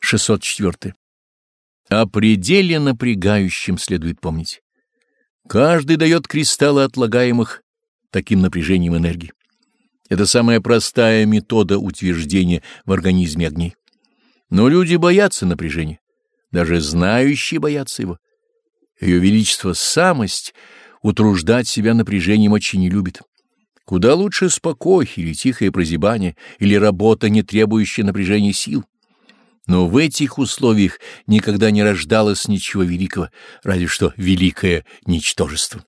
604. О пределе напрягающем следует помнить. Каждый дает кристаллы отлагаемых таким напряжением энергии. Это самая простая метода утверждения в организме огней. Но люди боятся напряжения, даже знающие боятся его. Ее величество самость утруждать себя напряжением очень не любит. Куда лучше спокой или тихое прозябание, или работа, не требующая напряжения сил. Но в этих условиях никогда не рождалось ничего великого, разве что великое ничтожество.